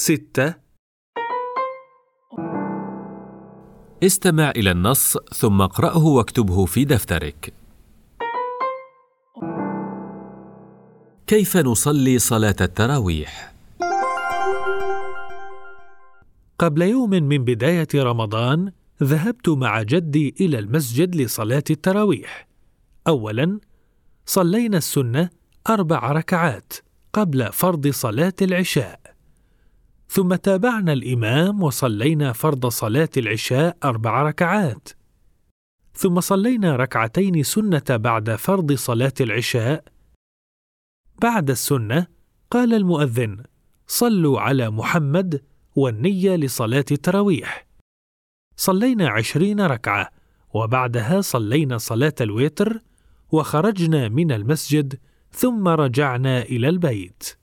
ستة استمع إلى النص ثم اقرأه واكتبه في دفترك. كيف نصلي صلاة التراويح؟ قبل يوم من بداية رمضان ذهبت مع جدي إلى المسجد لصلاة التراويح. أولاً صلينا السنة أربع ركعات قبل فرض صلاة العشاء. ثم تابعنا الإمام وصلينا فرض صلاة العشاء أربع ركعات. ثم صلينا ركعتين سنة بعد فرض صلاة العشاء. بعد السنة قال المؤذن: صلوا على محمد والنية لصلاة التراويح. صلينا عشرين ركعة وبعدها صلينا صلاة الوتر وخرجنا من المسجد ثم رجعنا إلى البيت.